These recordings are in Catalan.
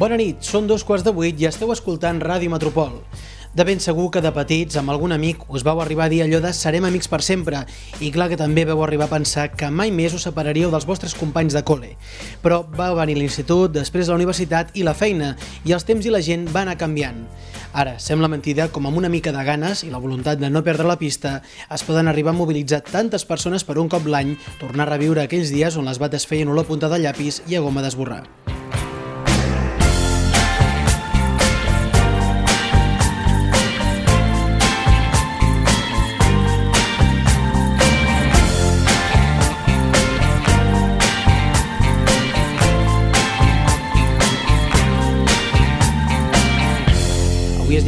Bona nit, són dos quarts de vuit i esteu escoltant Ràdio Metropol. De ben segur que de petits, amb algun amic, us vau arribar a dir allò de serem amics per sempre i clar que també vau arribar a pensar que mai més us separaríeu dels vostres companys de col·le. Però va venir l'institut, després la universitat i la feina i els temps i la gent van anar canviant. Ara, sembla mentida com amb una mica de ganes i la voluntat de no perdre la pista es poden arribar a mobilitzar tantes persones per un cop l'any, tornar a reviure aquells dies on les bates feien olor punta de llapis i a goma d'esborrar.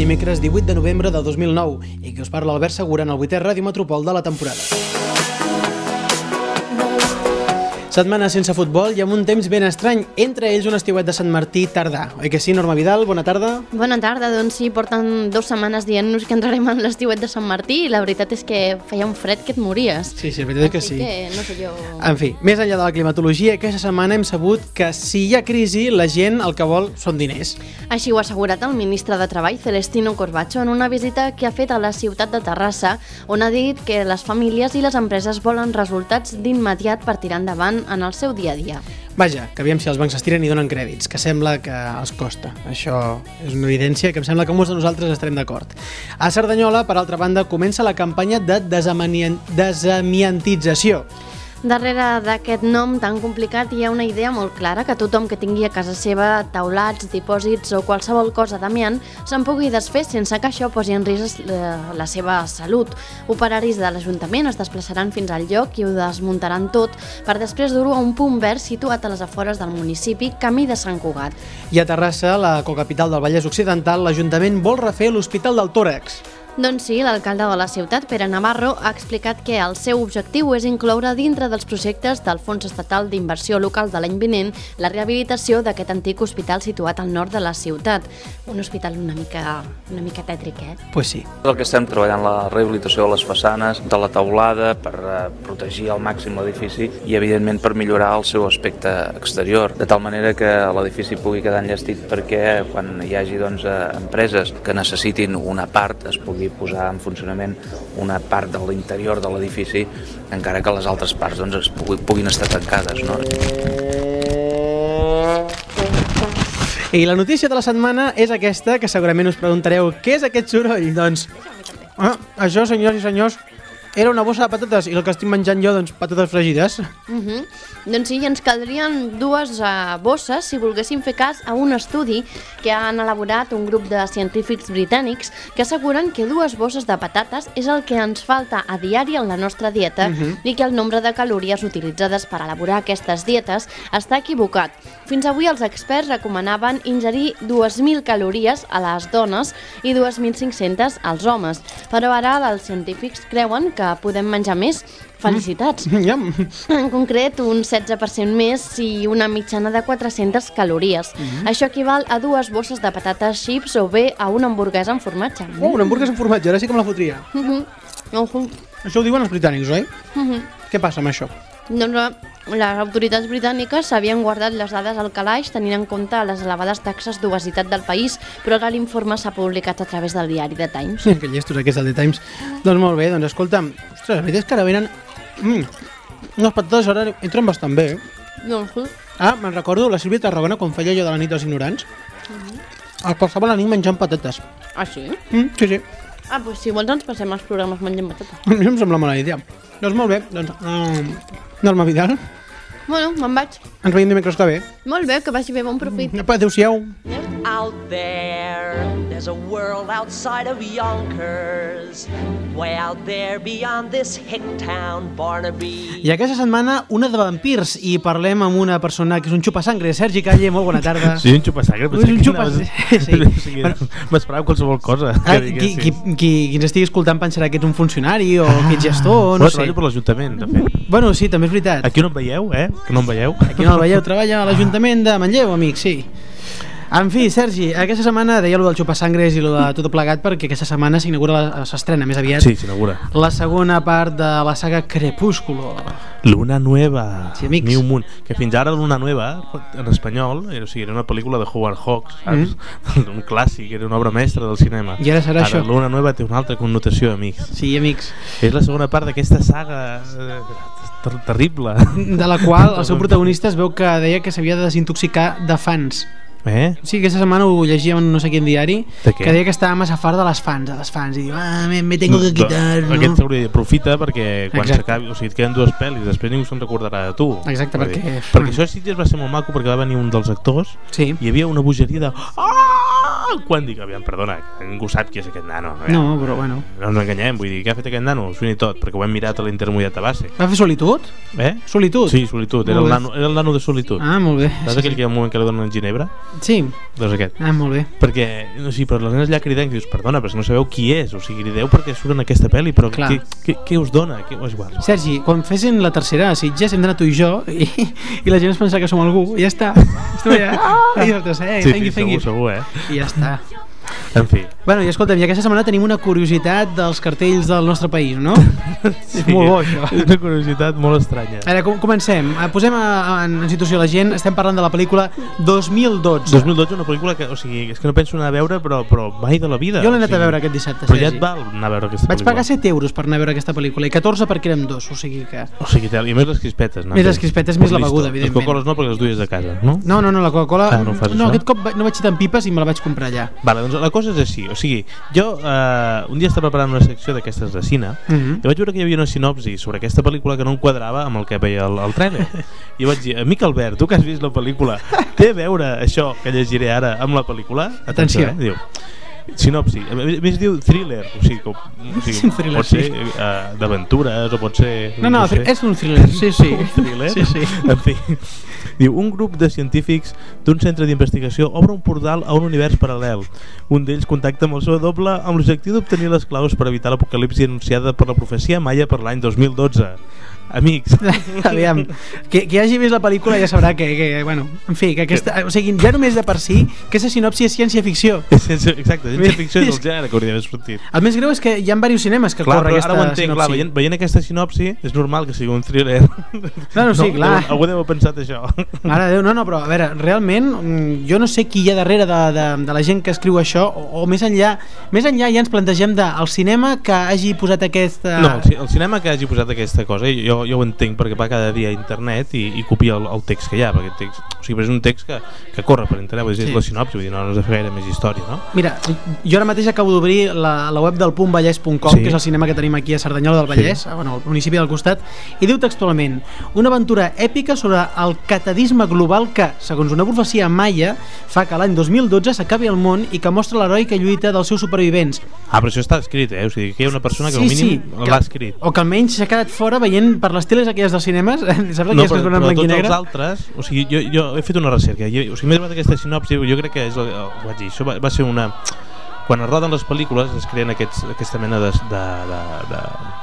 Dimecres 18 de novembre de 2009 i que us parla Albert Segura en el 8è Ràdio Metropol de la temporada. Setmana sense futbol i amb un temps ben estrany, entre ells un estiuet de Sant Martí tardà. Oi que sí, Norma Vidal? Bona tarda. Bona tarda, doncs sí, porten dues setmanes dient-nos que entrarem en l'estiuet de Sant Martí i la veritat és que feia un fred que et mories. Sí, sí, la veritat és que sí. que, no sé jo... En fi, més enllà de la climatologia, aquesta setmana hem sabut que si hi ha crisi, la gent el que vol són diners. Així ho ha assegurat el ministre de Treball, Celestino Corbacho, en una visita que ha fet a la ciutat de Terrassa, on ha dit que les famílies i les empreses volen resultats d'immediat per tirar endavant en el seu dia a dia. Vaja, que aviam si els bancs estiren i donen crèdits, que sembla que els costa. Això és una evidència que em sembla que molts de nosaltres estarem d'acord. A Cerdanyola, per altra banda, comença la campanya de desamiantització. Darrere d'aquest nom tan complicat hi ha una idea molt clara que tothom que tingui a casa seva taulats, dipòsits o qualsevol cosa d'amiant se'n pugui desfer sense que això posi en risc la, la seva salut. Operaris de l'Ajuntament es desplaçaran fins al lloc i ho desmuntaran tot per després dur-ho a un punt verd situat a les afores del municipi, camí de Sant Cugat. I a Terrassa, la cocapital del Vallès Occidental, l'Ajuntament vol refer l'Hospital del Tòrax. Doncs sí, l'alcalde de la ciutat, Pere Navarro, ha explicat que el seu objectiu és incloure dintre dels projectes del Fons Estatal d'Inversió Local de l'any vinent la rehabilitació d'aquest antic hospital situat al nord de la ciutat. Un hospital una mica, una mica tètric, eh? Pues sí. El que estem treballant la rehabilitació de les façanes, de la taulada, per eh, protegir al màxim l'edifici i, evidentment, per millorar el seu aspecte exterior, de tal manera que l'edifici pugui quedar enllestit perquè quan hi hagi doncs, eh, empreses que necessitin una part es pugui posar en funcionament una part de l'interior de l'edifici encara que les altres parts doncs, es pugui, puguin estar tancades. No? I la notícia de la setmana és aquesta, que segurament us preguntareu què és aquest soroll? Doncs, ah, això, senyors i senyors, era una bossa de patates i el que estic menjant jo, doncs, patates fregides. Uh -huh. Doncs sí, ens caldrien dues uh, bosses si volguéssim fer cas a un estudi que han elaborat un grup de científics britànics que asseguren que dues bosses de patates és el que ens falta a diari en la nostra dieta uh -huh. i que el nombre de calories utilitzades per elaborar aquestes dietes està equivocat. Fins avui els experts recomanaven ingerir 2.000 calories a les dones i 2.500 als homes, però ara els científics creuen que podem menjar més. Felicitats! Iam. En concret, un 16% més i una mitjana de 400 calories. Això equival a dues bosses de patates chips o bé a una hamburguesa amb formatge. Oh, una hamburguesa amb formatge, ara sí que me la fotria. Mhm. Ojo. Això ho diuen els britànics, oi? Mhm. Què passa amb això? Doncs eh, les autoritats britàniques s'havien guardat les dades al calaix tenint en compte les elevades taxes d'obesitat del país, però ara l'informe s'ha publicat a través del diari The Times. Que llestos aquests del The Times. Doncs molt bé, doncs escolta'm, ostres, la veritat és que ara venen... Mm, unes patates ara entren bastant bé, eh? Doncs sí. Ah, me'n recordo la Sílvia Tarragona quan feia allò de la nit dels ignorants. El passava la nit menjant patates. Ah, sí? Mm, sí, sí. Ah, doncs si vols ens passem els programes menjant patates. A mi em sembla mala idea. Doncs molt bé, doncs... Um, Norma Vidal, Bueno, me'n vaig. ens veiem dimecres que ve. Molt bé, que vagi bé, bon profit. Apa, adéu-siau. Out there, there's a world outside of Yonkers. Way out there beyond this hick town, Barnaby. I aquesta setmana una de vampirs i parlem amb una persona que és un xupasangre, Sergi Calle, molt bona tarda. Sí, un xupasangre. És un xupas- sí. sí. Bueno. M'esperava qualsevol cosa. Ah, que qui, qui, qui, qui ens estigui escoltant pensarà que ets un funcionari o que ets gestor, no Bueno, sé. treballo per l'Ajuntament, de fet. Bueno, sí, també és veritat. Aquí no em veieu, eh? Que no em veieu. Aquí no el veieu, treballa a l'Ajuntament de Manlleu, amic, sí. En fi, Sergi, aquesta setmana deia lo del xupasangres i lo de tot plegat perquè aquesta setmana s'inaugura, s'estrena més aviat, Sí, s'inaugura. la segona part de la saga Crepúsculo. Luna Nueva. Sí, amics. New Moon. Que fins ara Luna Nueva, en espanyol, era, o sigui, era una pel·lícula de Howard Hawks, saps? un clàssic, era una obra mestra del cinema. Mm. I ara serà això. Luna Nueva té una altra connotació, amics. Sí, amics. És la segona part d'aquesta saga eh, ter terrible. De la qual el seu protagonista es veu que deia que s'havia de desintoxicar de fans. Eh? Sí, aquesta setmana ho llegia en no sé quin diari que deia que estava massa fart de les fans, de les fans i diu, ah, me, me tengo que quitar, no? Aquest s'hauria de aprofita perquè quan s'acabi, o sigui, et queden dues pel·lis, després ningú se'n recordarà de tu. Exacte, dir, perquè- Perquè això a Sitges va ser molt maco perquè va venir un dels actors Sí. i hi havia una bogeria de... Ah! Quan dic, aviam, perdona, que ningú sap qui és aquest nano. aviam. No, però bueno. No ens enganyem, vull dir, què ha fet aquest nano? I tot, perquè ho hem mirat a l'intermediat a base. Va fer solitud? Eh? Solitud? Sí, solitud, era el, nano, era el nano de solitud. Ah, molt bé. Saps aquell que hi ha un moment que li donen ginebra? Sí, Doncs aquest. ah, molt bé. Perquè, no sé, però les nenes allà cridem que dius, perdona, però si no sabeu qui és, o sigui, crideu perquè surt en aquesta pel·li, però què, què, què us dona? Què, és igual. Sergi, quan fessin la tercera a Sitges hem d'anar tu i jo i, i la gent es pensarà que som algú i ja està. Estem allà. Ah, I nosaltres, eh, Sí, thank sí, you, thank segur, you. segur, eh? I ja està. 你行 En fi. Bueno, i escolta'm, i aquesta setmana tenim una curiositat dels cartells del nostre país, no? És molt bo, això. És una curiositat molt estranya. A veure, com, comencem. Eh, Posem a, a, en situació la gent. Estem parlant de la pel·lícula 2012. 2012, una pel·lícula que, o sigui, és que no penso anar a veure, però, però mai de la vida. Jo l'he o anat a sigui, veure aquest dissabte, Però ja et val anar a veure aquesta Vaig pel·lícula. pagar 7 euros per anar a veure aquesta pel·lícula i 14 perquè érem dos, o sigui que... O sigui, i més les crispetes. No? Més les crispetes, més la beguda, Les evidentment. Coca-Coles no, perquè les duies de casa, no? No, no, no, la Coca-Cola... Ah, no no això? aquest cop no vaig citar en pipes i me la vaig comprar allà. Vale, doncs la cosa és així, o sigui, jo eh, un dia estava preparant una secció d'aquestes de cine Mhm. i vaig veure que hi havia una sinopsi sobre aquesta pel·lícula que no enquadrava amb el que veia el, el trailer i vaig dir, amic Albert, tu que has vist la pel·lícula té a veure això que llegiré ara amb la pel·lícula? Atenció. eh? Diu, sinopsi, a més diu thriller o sigui, com, o sigui Sí, thriller, pot ser eh, d'aventures o pot ser No, no, sé. és un thriller, sí, sí. un thriller Sí, sí. en fi diu, un grup de científics d'un centre d'investigació obre un portal a un univers paral·lel un d'ells contacta amb el seu doble amb l'objectiu d'obtenir les claus per evitar l'apocalipsi anunciada per la profecia maia per l'any 2012 amics Aviam, que, que hagi vist la pel·lícula ja sabrà que, que bueno, en fi, que aquesta, o sigui, ja només de per si, que aquesta sinopsi és ciència-ficció. Exacte, ciència ficció és el gènere que hauria d'haver sortit El més greu és que hi ha diversos cinemes que Clar, corre aquesta ara ho entenc, clar, sinopsi. veient, veient aquesta sinopsi és normal que sigui un thriller No, no, sí, clar. algú deu haver pensat això Mare de Déu, no, no, però a veure, realment mm, jo no sé qui hi ha darrere de, de, de la gent que escriu això o, o més enllà més enllà ja ens plantegem de el cinema que hagi posat aquesta... No, el, el cinema que hagi posat aquesta cosa, jo, jo ho entenc perquè va cada dia a internet i, i copia el, el text que hi ha, perquè el text, o sigui, però és un text que, que corre per internet, vull dir, Sí. és la sinopsi, vull dir, no, no has de fer gaire més història, no? Mira, jo ara mateix acabo d'obrir la, la web del puntvallès.com, Sí. que és el cinema que tenim aquí a Cerdanyola del Vallès, sí. bueno, al municipi del costat, i diu textualment una aventura èpica sobre el catadisme global que, segons una profecia maia, fa que l'any 2012 s'acabi el món i que mostra l'heroica lluita dels seus supervivents. Ah, però això està escrit, eh? O sigui, que hi ha una persona que Sí, al mínim sí, l'ha escrit. O que almenys s'ha quedat fora veient per les teles aquelles dels cinemes, saps No, que però, però tots negre? els altres, o sigui, jo, jo he fet una recerca, jo, o sigui, m'he trobat aquesta sinopsi, jo crec que és, el, el, vaig dir, això va, va ser una... Quan es roden les pel·lícules es creen aquests, aquesta mena de, de, de, de,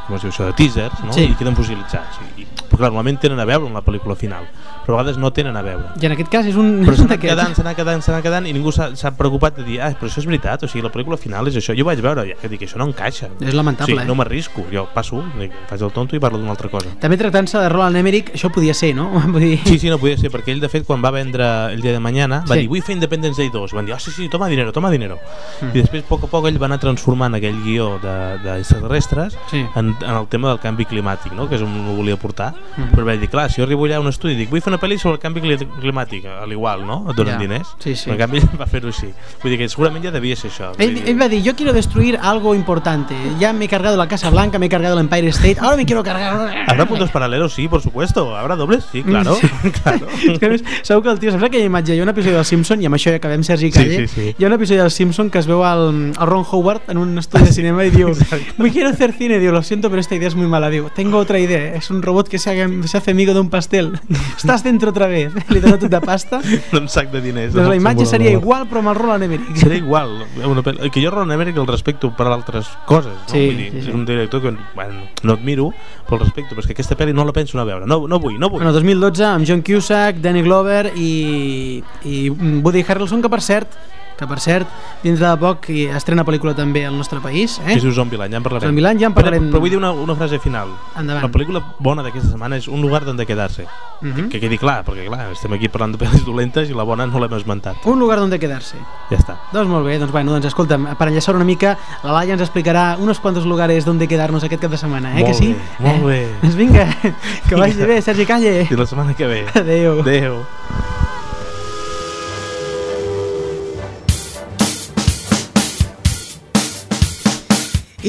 com es diu això, de teasers, no? Sí. I queden fossilitzats. I, i, clar, normalment tenen a veure amb la pel·lícula final, però a vegades no tenen a veure. I en aquest cas és un... Però s'ha anat quedant, s'ha anat quedant, s'ha anat quedant i ningú s'ha preocupat de dir, ah, però això és veritat, o sigui, la pel·lícula final és això. Jo vaig veure, ja que dic, això no encaixa. És lamentable, o sigui, eh? no m'arrisco, jo passo, dic, faig el tonto i parlo d'una altra cosa. També tractant-se de Roland Emmerich, això podia ser, no? Vull dir... Sí, sí, no podia ser, perquè ell, de fet, quan va vendre el dia de mañana, va Sí. dir, vull fer Independence Day 2. Van dir, ah, sí, sí, toma dinero, toma dinero. Mm. I després, a poc a poc, ell va anar transformant aquell guió d'extraterrestres Sí. en, en el tema del canvi climàtic, no? que és on ho volia portar. Mm. Però va dir, clar, si jo arribo allà a un estudi dic, vull fer una pel·li sobre el canvi cli- climàtic, a l'igual, no? Et donen Ja. diners. Sí, sí. Però, en canvi, ell va fer-ho així. Vull dir que segurament ja devia ser això. Él, dir- él va a decir, yo quiero destruir algo importante. Ya me he cargado la Casa Blanca, me he cargado el Empire State, ahora me quiero cargar... ¿Habrá puntos paralelos? Sí, por supuesto. ¿Habrá dobles? Sí, claro. claro. És que més, segur que el tio, saps aquella imatge? Hi ha un episodi del Simpson, i amb això ja acabem, Sergi Sí, Calle, sí, sí. hi ha un episodi del Simpson que es veu el Ron Howard en un estudi de cinema i diu «Me quiero hacer cine». Diu «Lo siento, pero esta idea es muy mala». Diu «Tengo otra idea. Es un robot que se, haga, se hace amigo de un pastel. Estás dentro otra vez». Li dona tot de pasta. Un sac de diners. Doncs la imatge seria igual, però amb el Roland Emmerich. Seria igual. Una pel... Que jo Ron Emmerich el respecto per altres coses. No? Sí, Vull dir, sí, sí. És un director que bueno, no admiro, però el respecto, però és que aquesta pel·li no la penso anar a veure. No, no vull, no vull. Bueno, 2012 amb John Cusack, Danny Glover i, i Woody Harrelson, que per cert, que per cert, dintre de poc i estrena pel·lícula també al nostre país, eh? Que es diu Zombieland, ja en parlarem. Zombieland, ja en Però- parlarem. Però, vull dir una, una frase final. Endavant. La pel·lícula bona d'aquesta setmana és Un lugar donde quedarse. Mhm. Que quedi clar, perquè clar, estem aquí parlant de pel·lis dolentes i la bona no l'hem esmentat. Un lugar donde quedarse. Ja està. Doncs molt bé, doncs bueno, doncs escolta'm, per enllaçar una mica, la Laia ens explicarà unos quantos lugares donde quedarnos aquest cap de setmana, eh, Molt que sí? bé, molt eh? bé. Doncs vinga, que vagi bé, Sergi Calle. I la setmana que ve. Adéu. Adéu.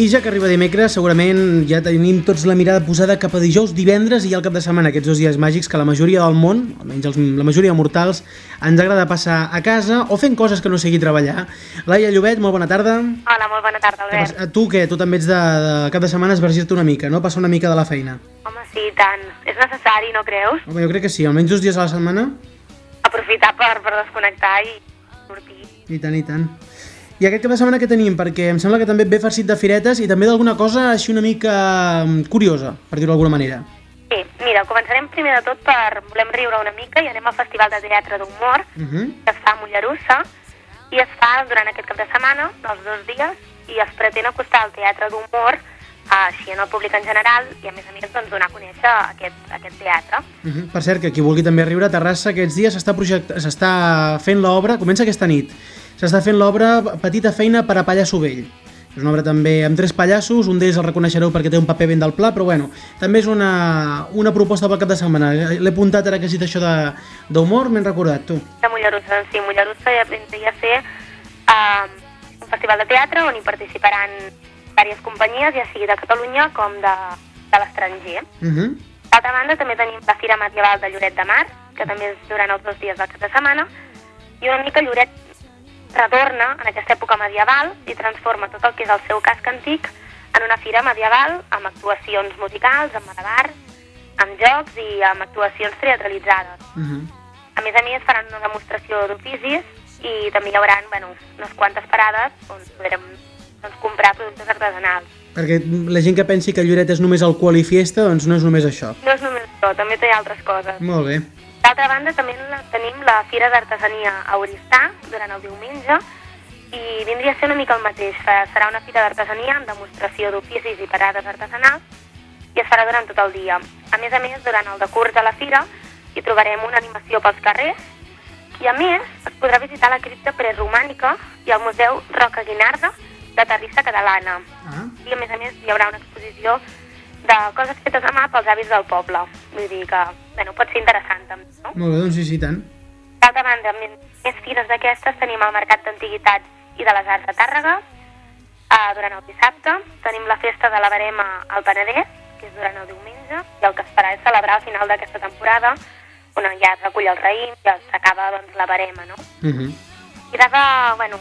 I ja que arriba dimecres, segurament ja tenim tots la mirada posada cap a dijous, divendres i al cap de setmana, aquests dos dies màgics que la majoria del món, almenys els, la majoria de mortals, ens agrada passar a casa o fent coses que no sigui treballar. Laia Llobet, molt bona tarda. Hola, molt bona tarda, Albert. passa? Tu què? Tu també ets de, de cap de setmana esvergir-te una mica, no? Passar una mica de la feina. Home, sí, tant. És necessari, no creus? Home, jo crec que sí, almenys dos dies a la setmana. Aprofitar per, per desconnectar i sortir. I tant, i tant. I aquest cap de setmana què tenim? Perquè em sembla que també ve farcit de firetes i també d'alguna cosa així una mica mm, curiosa, per dir-ho d'alguna manera. Sí, mira, començarem primer de tot per Volem riure una mica i anem al Festival de Teatre d'Humor, Uh -huh. que es fa a Mollerussa, i es fa durant aquest cap de setmana, dels dos dies, i es pretén acostar el teatre d'humor així en el públic en general i a més a més doncs, donar a conèixer aquest, aquest teatre. Uh -huh. Per cert, que qui vulgui també riure a Terrassa aquests dies s'està project... s'està fent l'obra, comença aquesta nit, s'està fent l'obra Petita feina per a Pallasso Vell. És una obra també amb tres pallassos, un d'ells el reconeixereu perquè té un paper ben del pla, però bueno, també és una, una proposta pel cap de setmana. L'he apuntat ara que has dit això de- d'humor, m'he recordat, tu. de Mollerussa. Doncs sí, Mollerussa ja vindria a ser uh, un festival de teatre on hi participaran diverses companyies, ja sigui de Catalunya com de, de l'estranger. Uh -huh. D'altra banda, també tenim la Fira Medieval de Lloret de Mar, que també és durant els dos dies del cap de setmana, i una mica Lloret retorna en aquesta època medieval i transforma tot el que és el seu casc antic en una fira medieval amb actuacions musicals, amb malabars, amb jocs i amb actuacions teatralitzades. Uh -huh. A més a més, faran una demostració d'oficis i també hi haurà bueno, unes quantes parades on podrem doncs, comprar productes artesanals. Perquè la gent que pensi que Lloret és només alcohol i fiesta, doncs no és només això. No és només això, també té altres coses. Molt bé. D'altra banda, també tenim la Fira d'Artesania a Oristà durant el diumenge i vindria a ser una mica el mateix. Serà una fira d'artesania amb demostració d'oficis i parades artesanals i es farà durant tot el dia. A més a més, durant el decurs de la fira hi trobarem una animació pels carrers i a més es podrà visitar la cripta preromànica i el Museu Roca Guinarda de Terrissa Catalana. Ah. I a més a més hi haurà una exposició de coses fetes a mà pels avis del poble. Vull dir que, bueno, pot ser interessant també, no? Molt bé, doncs sí, sí, tant. D'altra banda, més, fires d'aquestes tenim el Mercat d'Antiguitats i de les Arts de Tàrrega uh, durant el dissabte. Tenim la festa de la Barema al Penedès, que és durant el diumenge, i el que es farà és celebrar al final d'aquesta temporada, on ja es recull el raïm, ja s'acaba doncs, la Barema, no? Uh -huh. I de, bueno,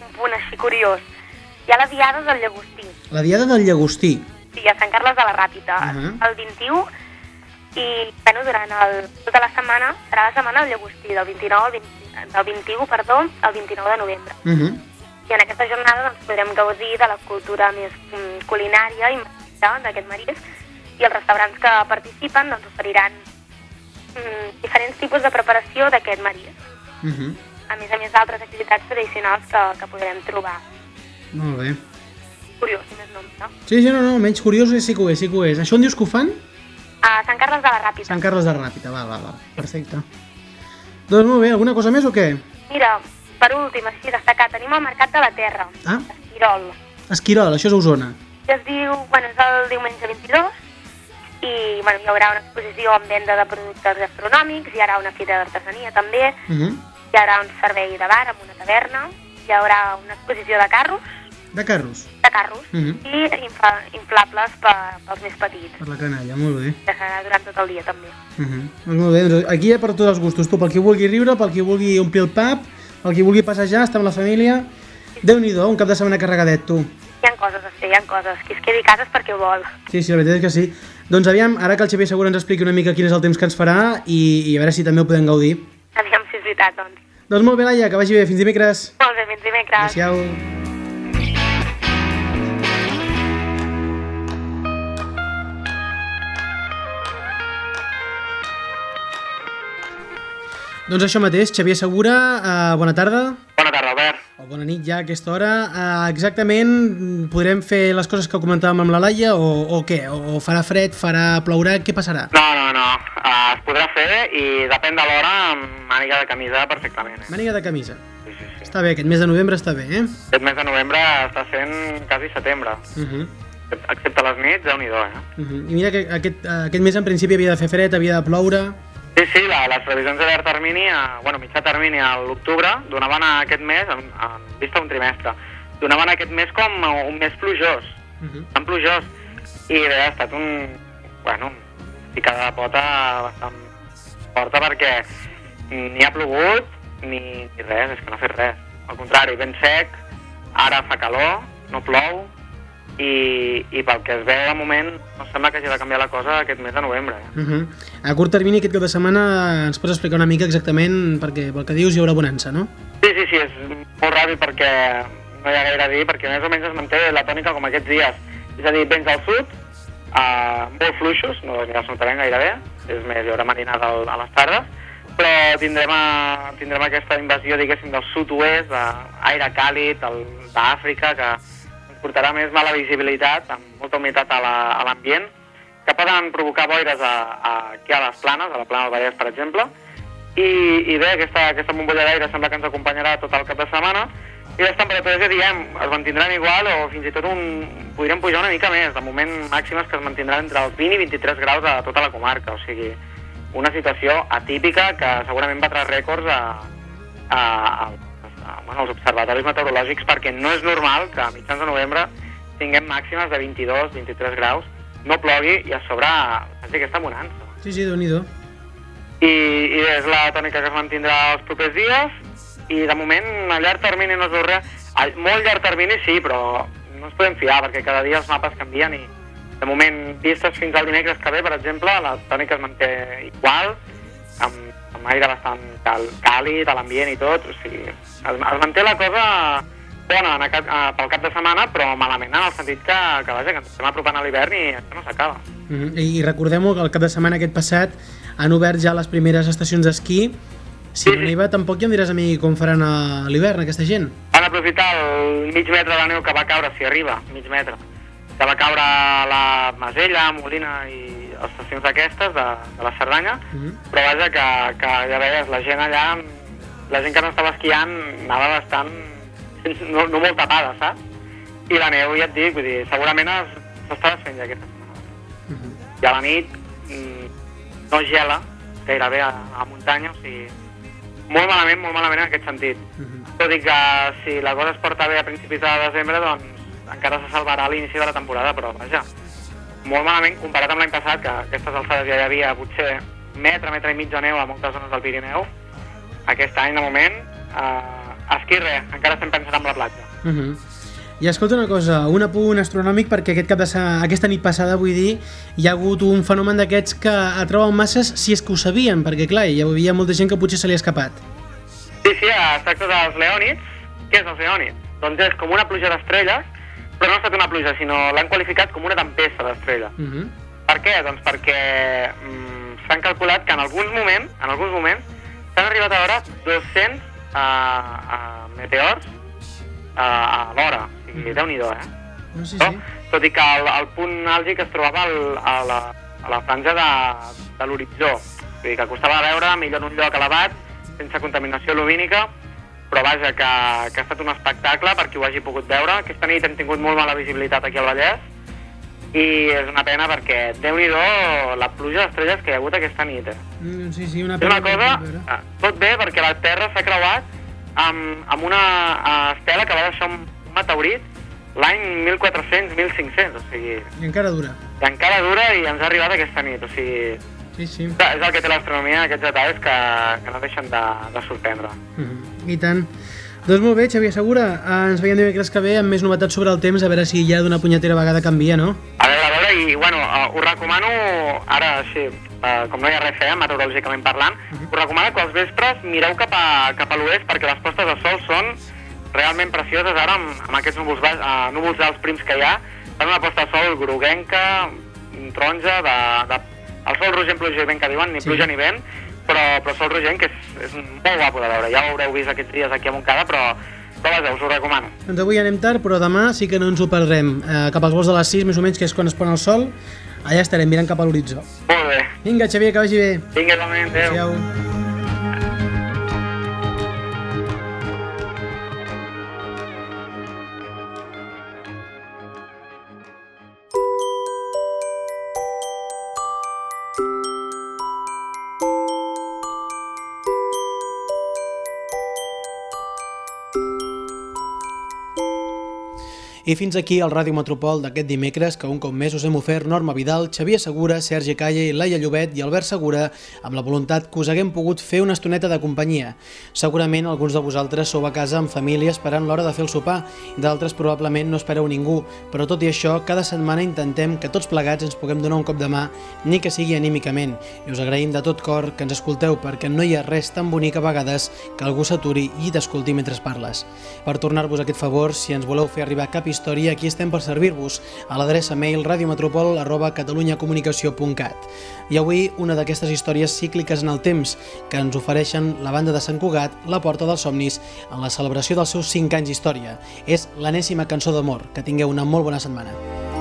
un punt així curiós. Hi ha la Diada del Llagostí, La diada del llagostí. Sí, a Sant Carles de la Ràpita, Mhm. el 21, i bueno, durant el, tota la setmana serà la setmana del Llagostí, del 29 al 20, del 21, perdó, al 29 de novembre. Uh -huh. I en aquesta jornada doncs, podrem gaudir de la cultura més mm, culinària i d'aquest marisc i els restaurants que participen doncs, oferiran mm, diferents tipus de preparació d'aquest marisc. Uh -huh. A més a més d'altres activitats tradicionals que, que podrem trobar. Molt bé. Curiós, si més no, no? Sí, sí, no, no, menys curiós sí que ho és, sí que ho és. Això on dius que ho fan? A Sant Carles de la Ràpita. Sant Carles de Ràpita, val, val, val. Perfecte. Doncs molt bé, alguna cosa més o què? Mira, per últim, així destacar, tenim el Mercat de la Terra, Ah, Esquirol. Esquirol, això és Osona. que es diu, bueno, és el diumenge 22 i bueno, hi haurà una exposició amb venda de productes gastronòmics, hi haurà una fira d'artesania també, Uh -huh. hi haurà un servei de bar amb una taverna, hi haurà una exposició de carros, De carros, de carros Mhm. i infa, inflables per, pels més petits, per la canalla, molt bé. que serà durant tot el dia també. Uh -huh. doncs molt bé, doncs aquí hi ha per tots els gustos. Tu, pel qui vulgui riure, pel qui vulgui omplir el pub, pel qui vulgui passejar, estar amb la família... Sí, Déu-n'hi-do, un cap de setmana carregadet, tu. Hi ha coses a fer, hi ha coses. Qui es quedi a casa és perquè vol. Sí, sí, la veritat és que sí. Doncs aviam, ara que el Xavier Segura ens expliqui una mica quin és el temps que ens farà i, i a veure si també ho podem gaudir. Aviam si és veritat, doncs. Doncs molt bé, Laia, que vagi bé. Fins dimecres. Molt bé, fins dimecres. Adéu-siau. Doncs això mateix, Xavier Segura, uh, bona tarda. Bona tarda, Albert. O bona nit ja a aquesta hora. Uh, exactament, podrem fer les coses que comentàvem amb la Laia o, o què? O farà fred, farà plourà, què passarà? No, no, no. Uh, es podrà fer i depèn de l'hora amb màniga de camisa perfectament. Eh? Màniga de camisa. Sí, sí, sí. Està bé, aquest mes de novembre està bé, eh? Aquest mes de novembre està sent quasi setembre. Uh -huh. Excepte les nits, déu nhi eh? Uh -huh. I mira que aquest, uh, aquest mes en principi havia de fer fred, havia de ploure... Sí, sí, la, les previsions de llarg termini, a, bueno, mitjà termini a l'octubre, donaven a aquest mes, en, en vista un trimestre, donaven aquest mes com un mes plujós, Uh -huh. tan plujós, i bé, ha estat un, bueno, picada de pota bastant forta perquè ni ha plogut ni, ni res, és que no ha fet res. Al contrari, ben sec, ara fa calor, no plou, i, i pel que es veu de moment no sembla que hagi de canviar la cosa aquest mes de novembre. Eh? Uh -huh. A curt termini, aquest cap de setmana, ens pots explicar una mica exactament, perquè pel que dius hi haurà bonança, no? Sí, sí, sí, és molt ràpid perquè no hi ha gaire a dir, perquè més o menys es manté la tònica com aquests dies. És a dir, vents al sud, uh, molt fluixos, no ni els notarem gairebé, és més, hi haurà marinada a les tardes, però tindrem, a, tindrem aquesta invasió, diguéssim, del sud-oest, d'aire càlid, d'Àfrica, que portarà més mala visibilitat, amb molta humitat a la- l'ambient, que poden provocar boires a, a, aquí a les planes, a la plana del Vallès, per exemple, i, i bé, aquesta, aquesta bombolla d'aire sembla que ens acompanyarà tot el cap de setmana, i les temperatures, ja diem, es mantindran igual o fins i tot un, podríem pujar una mica més. De moment, màximes que es mantindran entre els 20 i 23 graus a tota la comarca. O sigui, una situació atípica que segurament batrà rècords a, a, a bueno, als observatoris meteorològics perquè no és normal que a mitjans de novembre tinguem màximes de 22-23 graus, no plogui i a sobre faci aquesta bonança. Sí, sí, déu-n'hi-do. I, i és la tònica que es mantindrà els propers dies i de moment a llarg termini no es veu res. A molt llarg termini sí, però no ens podem fiar perquè cada dia els mapes canvien i de moment vistes fins al dimecres que ve, per exemple, la tònica es manté igual, amb, amb aire bastant cal, càlid a l'ambient i tot, o sigui, es, es manté la cosa bona en aquest, eh, pel cap de setmana, però malament en el sentit que, que vaja, que ens estem apropant a l'hivern i això no s'acaba. Uh -huh. I, recordem-ho que el cap de setmana aquest passat han obert ja les primeres estacions d'esquí. Si Sí, no va, tampoc ja em diràs a mi com faran a l'hivern, aquesta gent. Van aprofitar el mig metre de neu que va caure, si arriba, mig metre, que va caure a la Masella, Molina i estacions d'aquestes de, de la Cerdanya, Uh -huh. però vaja que, que ja veies, la gent allà, la gent que no estava esquiant anava bastant, no, no molt tapada, saps? I la neu, ja et dic, vull dir, segurament es- s'està desfent ja aquesta setmana. Uh -huh. I a la nit mm, no gela gairebé a, a muntanya, o sigui, molt malament, molt malament en aquest sentit. Uh -huh. Tot i que si la cosa es porta bé a principis de desembre, doncs encara se salvarà l'inici de la temporada, però vaja, molt malament comparat amb l'any passat, que a aquestes alçades ja hi havia potser metre, metre i mig de neu a moltes zones del Pirineu. Aquest any, de moment, eh, esquí res, encara estem pensant en la platja. Uh -huh. I escolta una cosa, un apunt astronòmic perquè aquest cap de sa... aquesta nit passada, vull dir, hi ha hagut un fenomen d'aquests que atrauen masses si és que ho sabien, perquè clar, hi havia molta gent que potser se li ha escapat. Sí, sí, es tracta dels leònids. Què és els leònids? Doncs és com una pluja d'estrelles, però no ha estat una pluja, sinó l'han qualificat com una tempesta d'estrelles. Uh -huh. Per què? Doncs perquè mm, s'han calculat que en alguns moments, en alguns moments, s'han arribat a veure 200 uh, uh, meteors uh, a l'hora. O sigui, déu-n'hi-do, eh? No, sí, sí. Tot i que el, el punt àlgic es trobava al, a, la, a la franja de, de l'horitzó. Vull dir que costava veure millor en un lloc elevat, sense contaminació lumínica, però vaja, que, que ha estat un espectacle per qui ho hagi pogut veure. Aquesta nit hem tingut molt mala visibilitat aquí al Vallès, i és una pena perquè, déu nhi la pluja d'estrelles que hi ha hagut aquesta nit. Eh? Mm, Sí, sí, una És una pena, cosa, tot bé perquè la Terra s'ha creuat amb, amb una eh, estela que va deixar un meteorit l'any 1400-1500, o sigui, I encara dura. i encara dura i ens ha arribat aquesta nit, o sigui, Sí, sí. és el que té l'astronomia, aquests detalls que, que no deixen de, de sorprendre. Uh -huh. I tant. Doncs molt bé, Xavier Segura, eh, ens veiem dimecres que ve amb més novetats sobre el temps, a veure si ja d'una punyetera vegada canvia, no? A veure, a veure, i bueno, uh, us recomano, ara sí, uh, com no hi ha res a fer, meteorològicament parlant, us recomano que als vespres mireu cap a, cap a l'oest perquè les postes de sol són realment precioses ara amb, amb aquests núvols, baix, uh, núvols alts prims que hi ha. Fan una posta de sol groguenca, taronja, de, de, el sol rogent plujament que diuen, ni Sí. pluja ni vent, però, però sol rogent que és, és molt guapo de veure. Ja ho haureu vist aquests dies aquí a Montcada, però, però vaja, us ho recomano. Doncs avui anem tard, però demà sí que no ens ho perdrem. Eh, cap als vols de les 6, més o menys, que és quan es pon el sol, allà estarem mirant cap a l'horitzó. Molt bé. Vinga, Xavier, que vagi bé. Vinga, igualment, adéu. Adéu. I fins aquí el Ràdio Metropol d'aquest dimecres, que un cop més us hem ofert Norma Vidal, Xavier Segura, Sergi Calle, Laia Llobet i Albert Segura, amb la voluntat que us haguem pogut fer una estoneta de companyia. Segurament alguns de vosaltres sou a casa amb família esperant l'hora de fer el sopar, d'altres probablement no espereu ningú, però tot i això, cada setmana intentem que tots plegats ens puguem donar un cop de mà, ni que sigui anímicament, i us agraïm de tot cor que ens escolteu, perquè no hi ha res tan bonic a vegades que algú s'aturi i t'escolti mentre parles. Per tornar-vos aquest favor, si ens voleu fer arribar cap història, aquí estem per servir-vos a l'adreça mail radiometropol arroba catalunyacomunicació.cat. I avui una d'aquestes històries cícliques en el temps que ens ofereixen la banda de Sant Cugat, La Porta dels Somnis, en la celebració dels seus 5 anys d'història. És l'anèssima cançó d'amor. Que tingueu una molt bona setmana.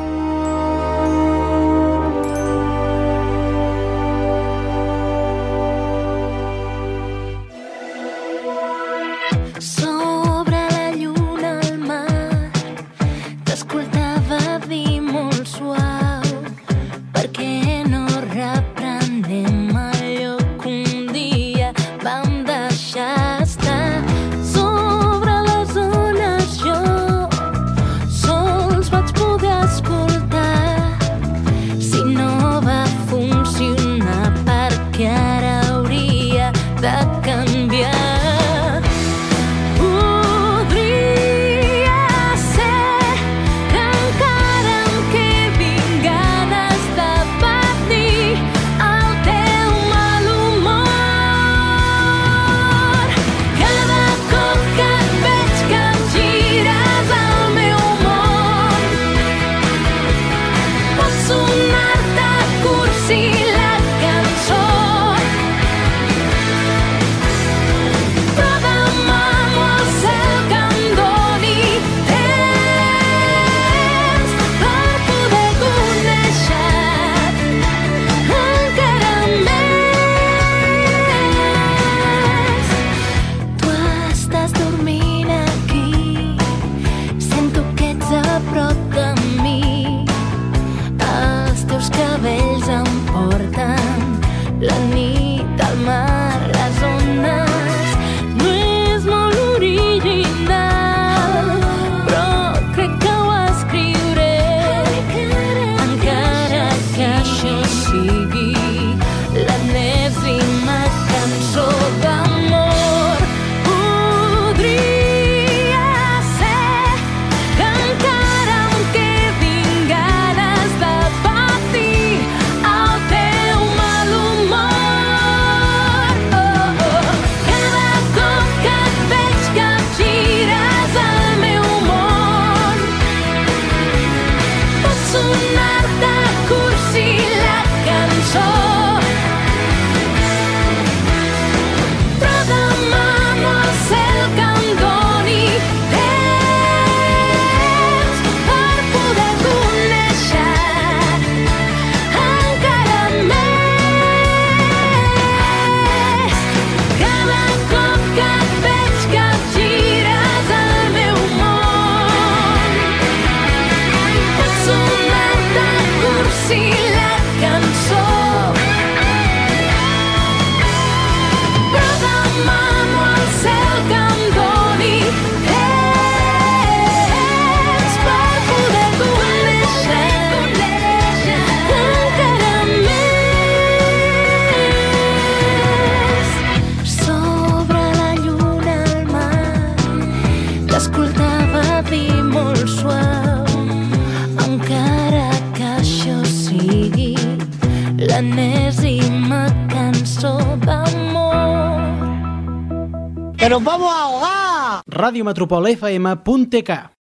Radiometropol FM.tk